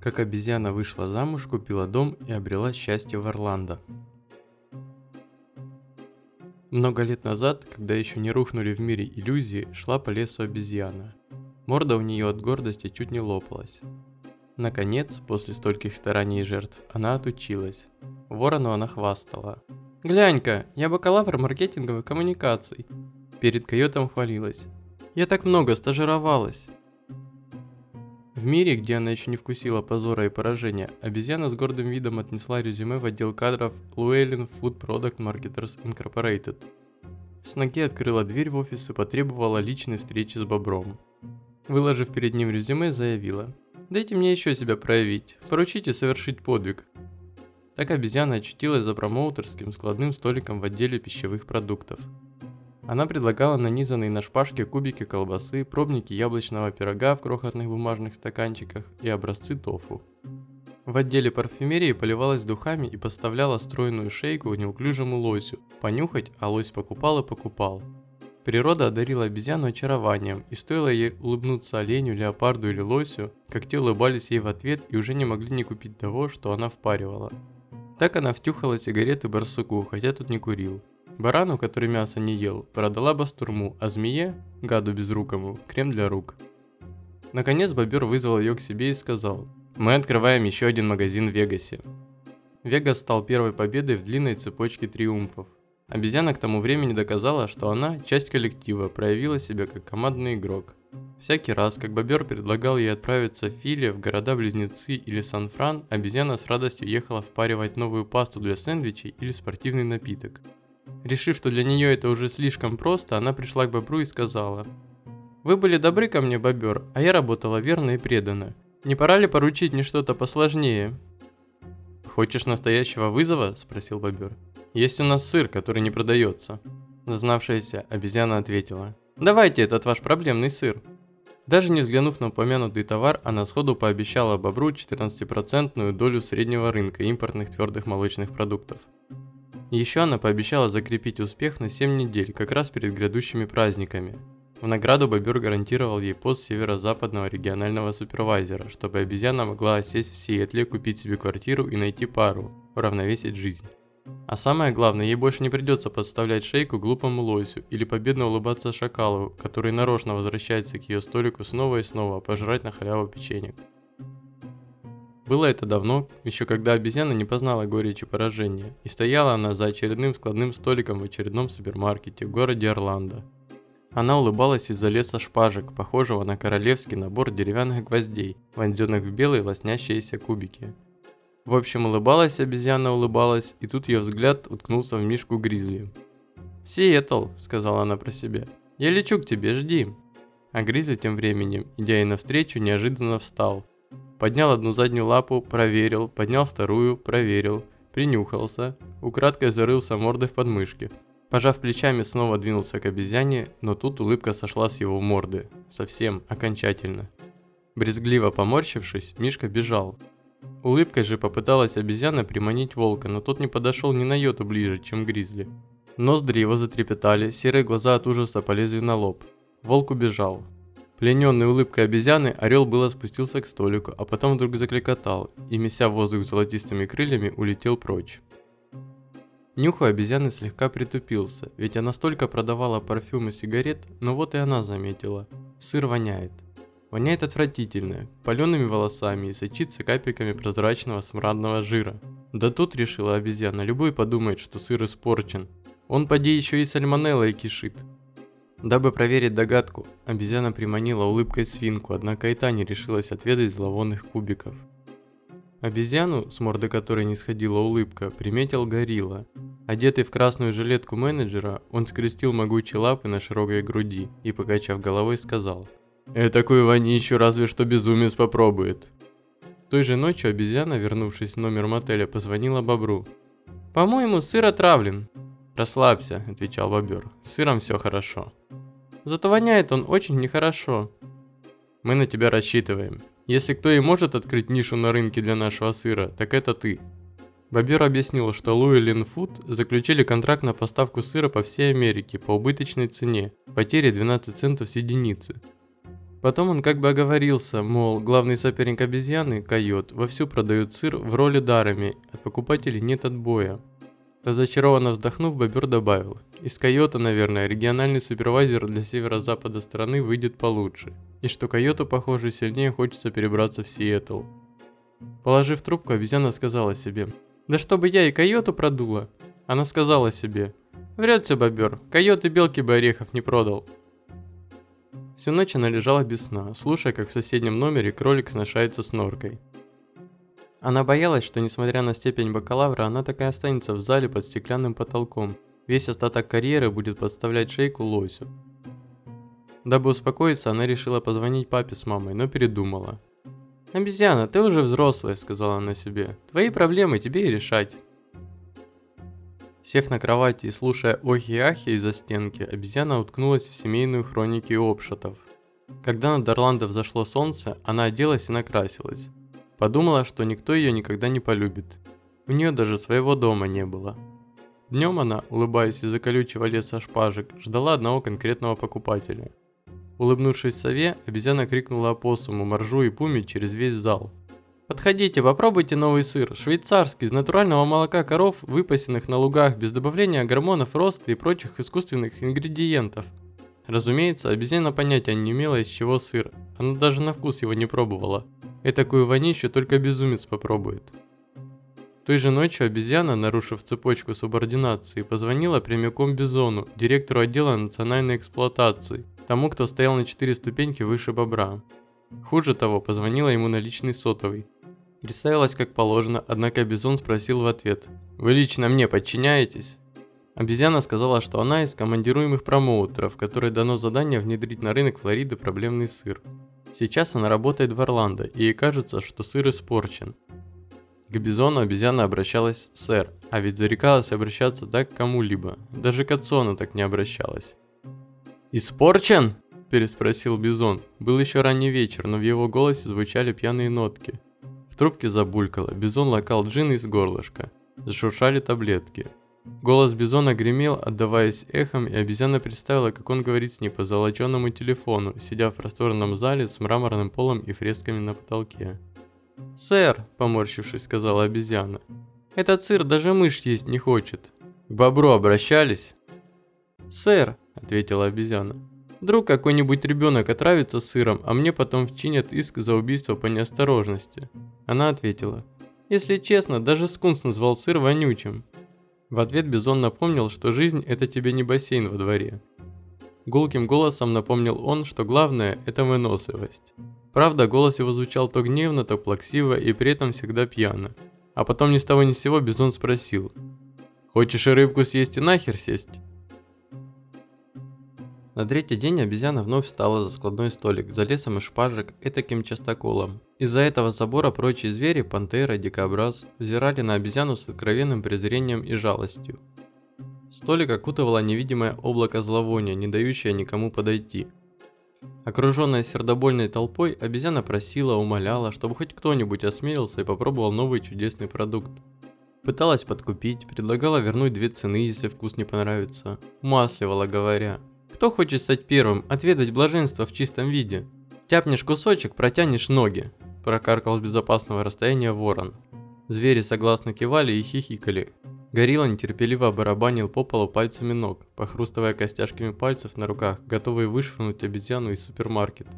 Как обезьяна вышла замуж, купила дом и обрела счастье в Орландо. Много лет назад, когда еще не рухнули в мире иллюзии, шла по лесу обезьяна. Морда у нее от гордости чуть не лопалась. Наконец, после стольких стараний и жертв, она отучилась. Ворону она хвастала. «Глянь-ка, я бакалавр маркетинговых коммуникаций!» Перед койотом хвалилась. «Я так много стажировалась!» В мире, где она еще не вкусила позора и поражения, обезьяна с гордым видом отнесла резюме в отдел кадров Llewellyn Food Product Marketers Incorporated. С ноги открыла дверь в офис и потребовала личной встречи с бобром. Выложив перед ним резюме, заявила «Дайте мне еще себя проявить, поручите совершить подвиг». Так обезьяна очутилась за промоутерским складным столиком в отделе пищевых продуктов – она предлагала нанизанные на шпажке кубики колбасы, пробники яблочного пирога в крохотных бумажных стаканчиках и образцы тофу. В отделе парфюмерии поливалась духами и поставляла стройную шейку неуклюжему лосю. Понюхать, а лось покупал и покупал. Природа одарила обезьяну очарованием, и стоило ей улыбнуться оленю, леопарду или лосю, как те улыбались ей в ответ и уже не могли не купить того, что она впаривала. Так она втюхала сигареты барсуку, хотя тут не курил. Барану, который мясо не ел, продала бастурму, а змее, гаду безрукому, крем для рук. Наконец бобер вызвал ее к себе и сказал, «Мы открываем еще один магазин в Вегасе». Вегас стал первой победой в длинной цепочке триумфов. Обезьяна к тому времени доказала, что она часть коллектива, проявила себя как командный игрок. Всякий раз, как бобер предлагал ей отправиться в Филе, в города-близнецы или Сан-Фран, обезьяна с радостью ехала впаривать новую пасту для сэндвичей или спортивный напиток – Решив, что для нее это уже слишком просто, она пришла к бобру и сказала. «Вы были добры ко мне, бобер, а я работала верно и преданно. Не пора ли поручить мне что-то посложнее?» «Хочешь настоящего вызова?» – спросил бобер. «Есть у нас сыр, который не продается». Зазнавшаяся обезьяна ответила. «Давайте этот ваш проблемный сыр». Даже не взглянув на упомянутый товар, она сходу пообещала бобру 14% долю среднего рынка импортных твердых молочных продуктов. Еще она пообещала закрепить успех на 7 недель, как раз перед грядущими праздниками. В награду бобер гарантировал ей пост северо-западного регионального супервайзера, чтобы обезьяна могла осесть в Сиэтле, купить себе квартиру и найти пару, уравновесить жизнь. А самое главное, ей больше не придется подставлять шейку глупому лосю или победно улыбаться шакалу, который нарочно возвращается к ее столику снова и снова пожрать на халяву печенек. Было это давно, еще когда обезьяна не познала горечи поражения, и стояла она за очередным складным столиком в очередном супермаркете в городе Орландо. Она улыбалась из-за леса шпажек, похожего на королевский набор деревянных гвоздей, вонзенных в белые лоснящиеся кубики. В общем, улыбалась обезьяна, улыбалась, и тут ее взгляд уткнулся в мишку Гризли. «Сиэтл», — сказала она про себя, — «я лечу к тебе, жди». А Гризли тем временем, идя ей навстречу, неожиданно встал, Поднял одну заднюю лапу, проверил, поднял вторую, проверил, принюхался, украдкой зарылся мордой в подмышки. Пожав плечами, снова двинулся к обезьяне, но тут улыбка сошла с его морды. Совсем, окончательно. Брезгливо поморщившись, Мишка бежал. Улыбкой же попыталась обезьяна приманить волка, но тот не подошел ни на йоту ближе, чем гризли. Ноздри его затрепетали, серые глаза от ужаса полезли на лоб. Волк убежал. Плененный улыбкой обезьяны, орел было спустился к столику, а потом вдруг закликотал и, меся воздух золотистыми крыльями, улетел прочь. Нюх у обезьяны слегка притупился, ведь она столько продавала парфюм и сигарет, но вот и она заметила. Сыр воняет. Воняет отвратительно, палеными волосами и сочится капельками прозрачного смрадного жира. Да тут решила обезьяна, любой подумает, что сыр испорчен. Он поди еще и сальмонеллой кишит. Дабы проверить догадку, обезьяна приманила улыбкой свинку, однако и та не решилась отведать зловонных кубиков. Обезьяну, с морды которой не сходила улыбка, приметил горилла. Одетый в красную жилетку менеджера, он скрестил могучие лапы на широкой груди и, покачав головой, сказал «Э, такую вонищу разве что безумец попробует». Той же ночью обезьяна, вернувшись в номер мотеля, позвонила бобру. «По-моему, сыр отравлен». «Расслабься», – отвечал бобер, – «с сыром все хорошо». Зато воняет он очень нехорошо. Мы на тебя рассчитываем. Если кто и может открыть нишу на рынке для нашего сыра, так это ты. Бобер объяснил, что Луэлин Фуд заключили контракт на поставку сыра по всей Америке по убыточной цене, потере 12 центов с единицы. Потом он как бы оговорился, мол, главный соперник обезьяны, койот, вовсю продает сыр в роли дарами, от покупателей нет отбоя. Разочарованно вздохнув, бобер добавил, из койота, наверное, региональный супервайзер для северо-запада страны выйдет получше, и что койоту, похоже, сильнее хочется перебраться в Сиэтл. Положив трубку, обезьяна сказала себе, «Да чтобы я и койоту продула!» Она сказала себе, «Врет все бобер, койот и белки бы орехов не продал». Всю ночь она лежала без сна, слушая, как в соседнем номере кролик сношается с норкой. Она боялась, что несмотря на степень бакалавра, она так и останется в зале под стеклянным потолком. Весь остаток карьеры будет подставлять шейку лосю. Дабы успокоиться, она решила позвонить папе с мамой, но передумала. «Обезьяна, ты уже взрослая», — сказала она себе. «Твои проблемы тебе и решать». Сев на кровати и слушая охи и ахи из-за стенки, обезьяна уткнулась в семейную хроники Обшатов. Когда над Орландо взошло солнце, она оделась и накрасилась. Подумала, что никто ее никогда не полюбит. У нее даже своего дома не было. Днем она, улыбаясь из-за колючего леса шпажек, ждала одного конкретного покупателя. Улыбнувшись сове, обезьяна крикнула опоссуму, моржу и пуме через весь зал. Подходите, попробуйте новый сыр, швейцарский, из натурального молока коров, выпасенных на лугах, без добавления гормонов роста и прочих искусственных ингредиентов. Разумеется, обезьяна понятия не имела, из чего сыр, она даже на вкус его не пробовала. И такую вонищу только безумец попробует. Той же ночью обезьяна, нарушив цепочку субординации, позвонила прямиком Бизону, директору отдела национальной эксплуатации, тому, кто стоял на четыре ступеньки выше бобра. Хуже того, позвонила ему на личный сотовый. Представилась как положено, однако Бизон спросил в ответ, «Вы лично мне подчиняетесь?» Обезьяна сказала, что она из командируемых промоутеров, которой дано задание внедрить на рынок Флориды проблемный сыр. Сейчас она работает в Орландо, и ей кажется, что сыр испорчен. К Бизону обезьяна обращалась «сэр», а ведь зарекалась обращаться так к кому-либо. Даже к отцу она так не обращалась. «Испорчен?» – переспросил Бизон. Был еще ранний вечер, но в его голосе звучали пьяные нотки. В трубке забулькало, Бизон локал джин из горлышка. Зашуршали таблетки. Голос Бизона гремел, отдаваясь эхом, и обезьяна представила, как он говорит с ней по золоченному телефону, сидя в просторном зале с мраморным полом и фресками на потолке. «Сэр», – поморщившись, сказала обезьяна, – «этот сыр даже мышь есть не хочет». «К бобру обращались?» «Сэр», – ответила обезьяна. «Вдруг какой-нибудь ребенок отравится сыром, а мне потом вчинят иск за убийство по неосторожности». Она ответила. «Если честно, даже скунс назвал сыр вонючим». В ответ Бизон напомнил, что жизнь – это тебе не бассейн во дворе. Гулким голосом напомнил он, что главное – это выносливость. Правда, голос его звучал то гневно, то плаксиво и при этом всегда пьяно. А потом ни с того ни с сего Бизон спросил. «Хочешь и рыбку съесть и нахер сесть?» На третий день обезьяна вновь встала за складной столик, за лесом из шпажек и таким частоколом. Из-за этого забора прочие звери, пантера, дикобраз, взирали на обезьяну с откровенным презрением и жалостью. Столик окутывало невидимое облако зловония, не дающее никому подойти. Окруженная сердобольной толпой, обезьяна просила, умоляла, чтобы хоть кто-нибудь осмелился и попробовал новый чудесный продукт. Пыталась подкупить, предлагала вернуть две цены, если вкус не понравится. Масливала, говоря, кто хочет стать первым, отведать блаженство в чистом виде? Тяпнешь кусочек, протянешь ноги, прокаркал с безопасного расстояния ворон. Звери согласно кивали и хихикали. Горилла нетерпеливо барабанил по полу пальцами ног, похрустывая костяшками пальцев на руках, готовый вышвырнуть обезьяну из супермаркета.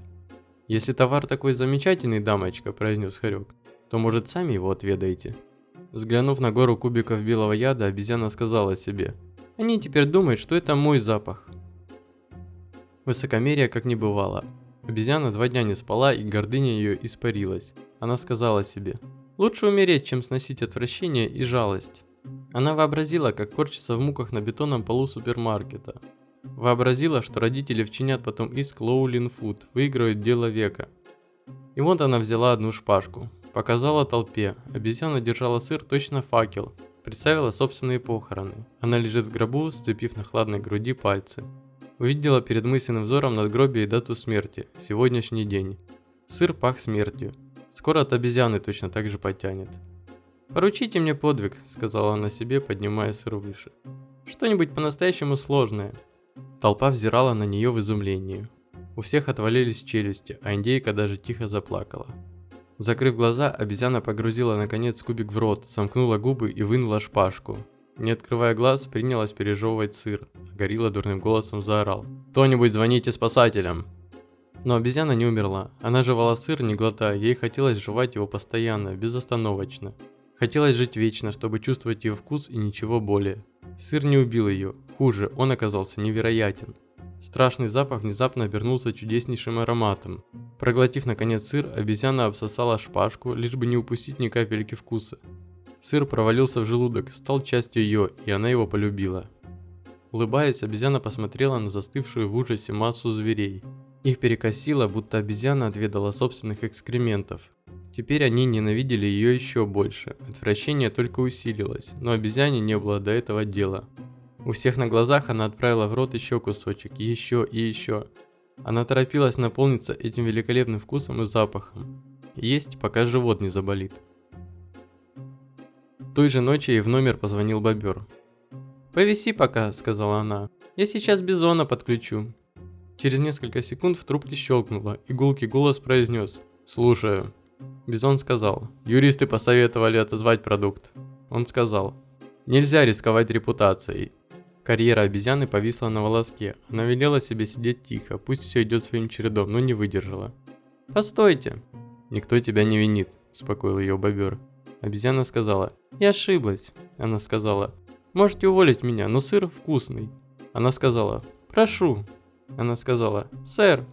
«Если товар такой замечательный, дамочка», – произнес Харек, – «то, может, сами его отведаете?» Взглянув на гору кубиков белого яда, обезьяна сказала себе, «Они теперь думают, что это мой запах». Высокомерие как не бывало. Обезьяна два дня не спала, и гордыня ее испарилась. Она сказала себе, «Лучше умереть, чем сносить отвращение и жалость». Она вообразила, как корчится в муках на бетонном полу супермаркета. Вообразила, что родители вчинят потом иск Лоулин Фуд, выиграют дело века. И вот она взяла одну шпажку, показала толпе, обезьяна держала сыр точно факел, представила собственные похороны. Она лежит в гробу, сцепив на хладной груди пальцы. Увидела перед мысленным взором надгробие и дату смерти, сегодняшний день. Сыр пах смертью. Скоро от обезьяны точно так же потянет. «Поручите мне подвиг», — сказала она себе, поднимая сыр выше. «Что-нибудь по-настоящему сложное». Толпа взирала на нее в изумлении. У всех отвалились челюсти, а индейка даже тихо заплакала. Закрыв глаза, обезьяна погрузила наконец кубик в рот, сомкнула губы и вынула шпажку. Не открывая глаз, принялась пережевывать сыр. Горилла дурным голосом заорал. «Кто-нибудь звоните спасателям!» Но обезьяна не умерла. Она жевала сыр, не глотая, ей хотелось жевать его постоянно, безостановочно. Хотелось жить вечно, чтобы чувствовать ее вкус и ничего более. Сыр не убил ее. Хуже, он оказался невероятен. Страшный запах внезапно обернулся чудеснейшим ароматом. Проглотив наконец сыр, обезьяна обсосала шпажку, лишь бы не упустить ни капельки вкуса. Сыр провалился в желудок, стал частью ее, и она его полюбила. Улыбаясь, обезьяна посмотрела на застывшую в ужасе массу зверей. Их перекосило, будто обезьяна отведала собственных экскрементов. Теперь они ненавидели ее еще больше, отвращение только усилилось, но обезьяне не было до этого дела. У всех на глазах она отправила в рот еще кусочек, еще и еще. Она торопилась наполниться этим великолепным вкусом и запахом. Есть, пока живот не заболит. Той же ночью ей в номер позвонил бобер. «Повиси пока», — сказала она. «Я сейчас бизона подключу». Через несколько секунд в трубке щелкнуло, и гулкий голос произнес «Слушаю». Бизон сказал «Юристы посоветовали отозвать продукт». Он сказал «Нельзя рисковать репутацией. Карьера обезьяны повисла на волоске. Она велела себе сидеть тихо, пусть все идет своим чередом, но не выдержала. «Постойте!» «Никто тебя не винит», – успокоил ее бобер. Обезьяна сказала, «Я ошиблась». Она сказала, «Можете уволить меня, но сыр вкусный». Она сказала, «Прошу». Она сказала, «Сэр».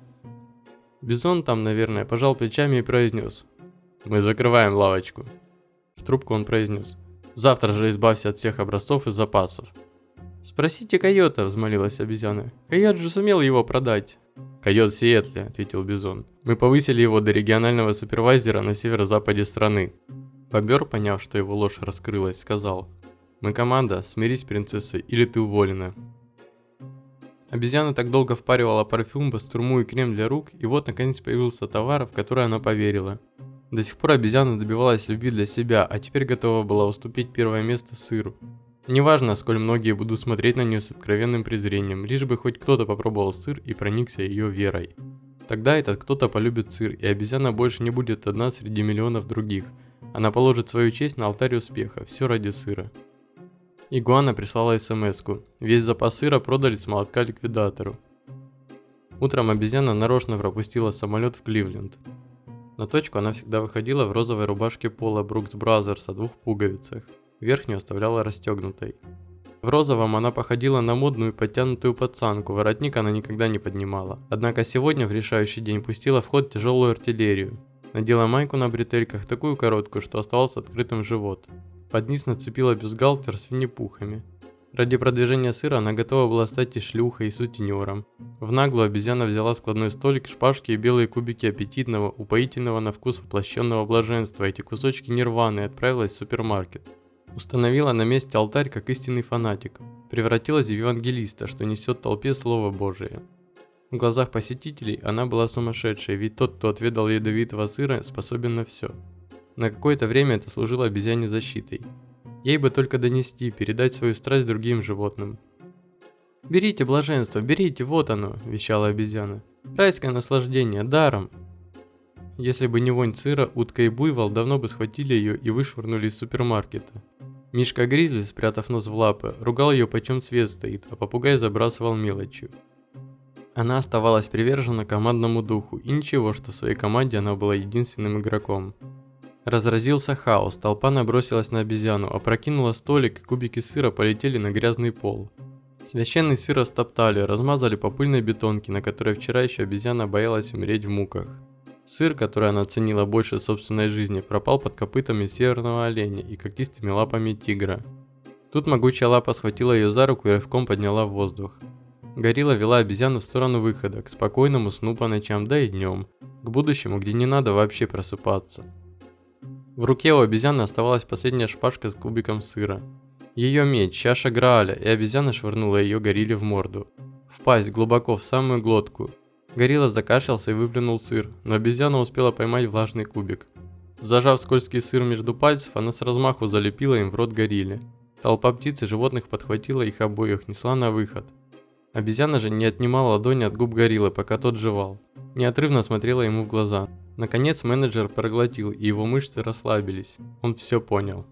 Бизон там, наверное, пожал плечами и произнес, «Мы закрываем лавочку». В трубку он произнес, «Завтра же избавься от всех образцов и запасов». «Спросите койота», – взмолилась обезьяна. «Койот же сумел его продать». «Койот в Сиэтле», – ответил Бизон. «Мы повысили его до регионального супервайзера на северо-западе страны». Бобер, поняв, что его ложь раскрылась, сказал. «Мы команда, смирись, принцесса, или ты уволена». Обезьяна так долго впаривала парфюм, бастурму и крем для рук, и вот наконец появился товар, в который она поверила. До сих пор обезьяна добивалась любви для себя, а теперь готова была уступить первое место сыру. Неважно, сколь многие будут смотреть на нее с откровенным презрением, лишь бы хоть кто-то попробовал сыр и проникся ее верой. Тогда этот кто-то полюбит сыр, и обезьяна больше не будет одна среди миллионов других. Она положит свою честь на алтарь успеха, все ради сыра. Игуана прислала смс-ку. Весь запас сыра продали с молотка ликвидатору. Утром обезьяна нарочно пропустила самолет в Кливленд. На точку она всегда выходила в розовой рубашке поло Brooks Brothers о двух пуговицах верхнюю оставляла расстегнутой. В розовом она походила на модную подтянутую пацанку, воротник она никогда не поднимала. Однако сегодня в решающий день пустила в ход тяжелую артиллерию. Надела майку на бретельках, такую короткую, что оставался открытым живот. Под низ нацепила бюстгальтер с винни-пухами. Ради продвижения сыра она готова была стать и шлюхой, и сутенером. В наглую обезьяна взяла складной столик, шпажки и белые кубики аппетитного, упоительного на вкус воплощенного блаженства. Эти кусочки нирваны и отправилась в супермаркет. Установила на месте алтарь как истинный фанатик. Превратилась в евангелиста, что несет толпе Слово Божие. В глазах посетителей она была сумасшедшей, ведь тот, кто отведал ядовитого сыра, способен на все. На какое-то время это служило обезьяне защитой. Ей бы только донести, передать свою страсть другим животным. «Берите блаженство, берите, вот оно!» – вещала обезьяна. «Райское наслаждение, даром!» Если бы не вонь сыра, утка и буйвол давно бы схватили ее и вышвырнули из супермаркета. Мишка Гризли, спрятав нос в лапы, ругал ее почем свет стоит, а попугай забрасывал мелочью. Она оставалась привержена командному духу, и ничего, что в своей команде она была единственным игроком. Разразился хаос, толпа набросилась на обезьяну, опрокинула столик, и кубики сыра полетели на грязный пол. Священный сыр растоптали, размазали по пыльной бетонке, на которой вчера еще обезьяна боялась умереть в муках. Сыр, который она ценила больше собственной жизни, пропал под копытами северного оленя и когтистыми лапами тигра. Тут могучая лапа схватила ее за руку и рывком подняла в воздух. Горилла вела обезьяну в сторону выхода, к спокойному сну по ночам, да и днем, к будущему, где не надо вообще просыпаться. В руке у обезьяны оставалась последняя шпажка с кубиком сыра. Ее меч, чаша Грааля, и обезьяна швырнула ее горилле в морду. В пасть, глубоко, в самую глотку. Горилла закашлялся и выплюнул сыр, но обезьяна успела поймать влажный кубик. Зажав скользкий сыр между пальцев, она с размаху залепила им в рот горилле. Толпа птиц и животных подхватила их обоих, несла на выход. Обезьяна же не отнимала ладони от губ гориллы, пока тот жевал. Неотрывно смотрела ему в глаза. Наконец менеджер проглотил, и его мышцы расслабились. Он все понял.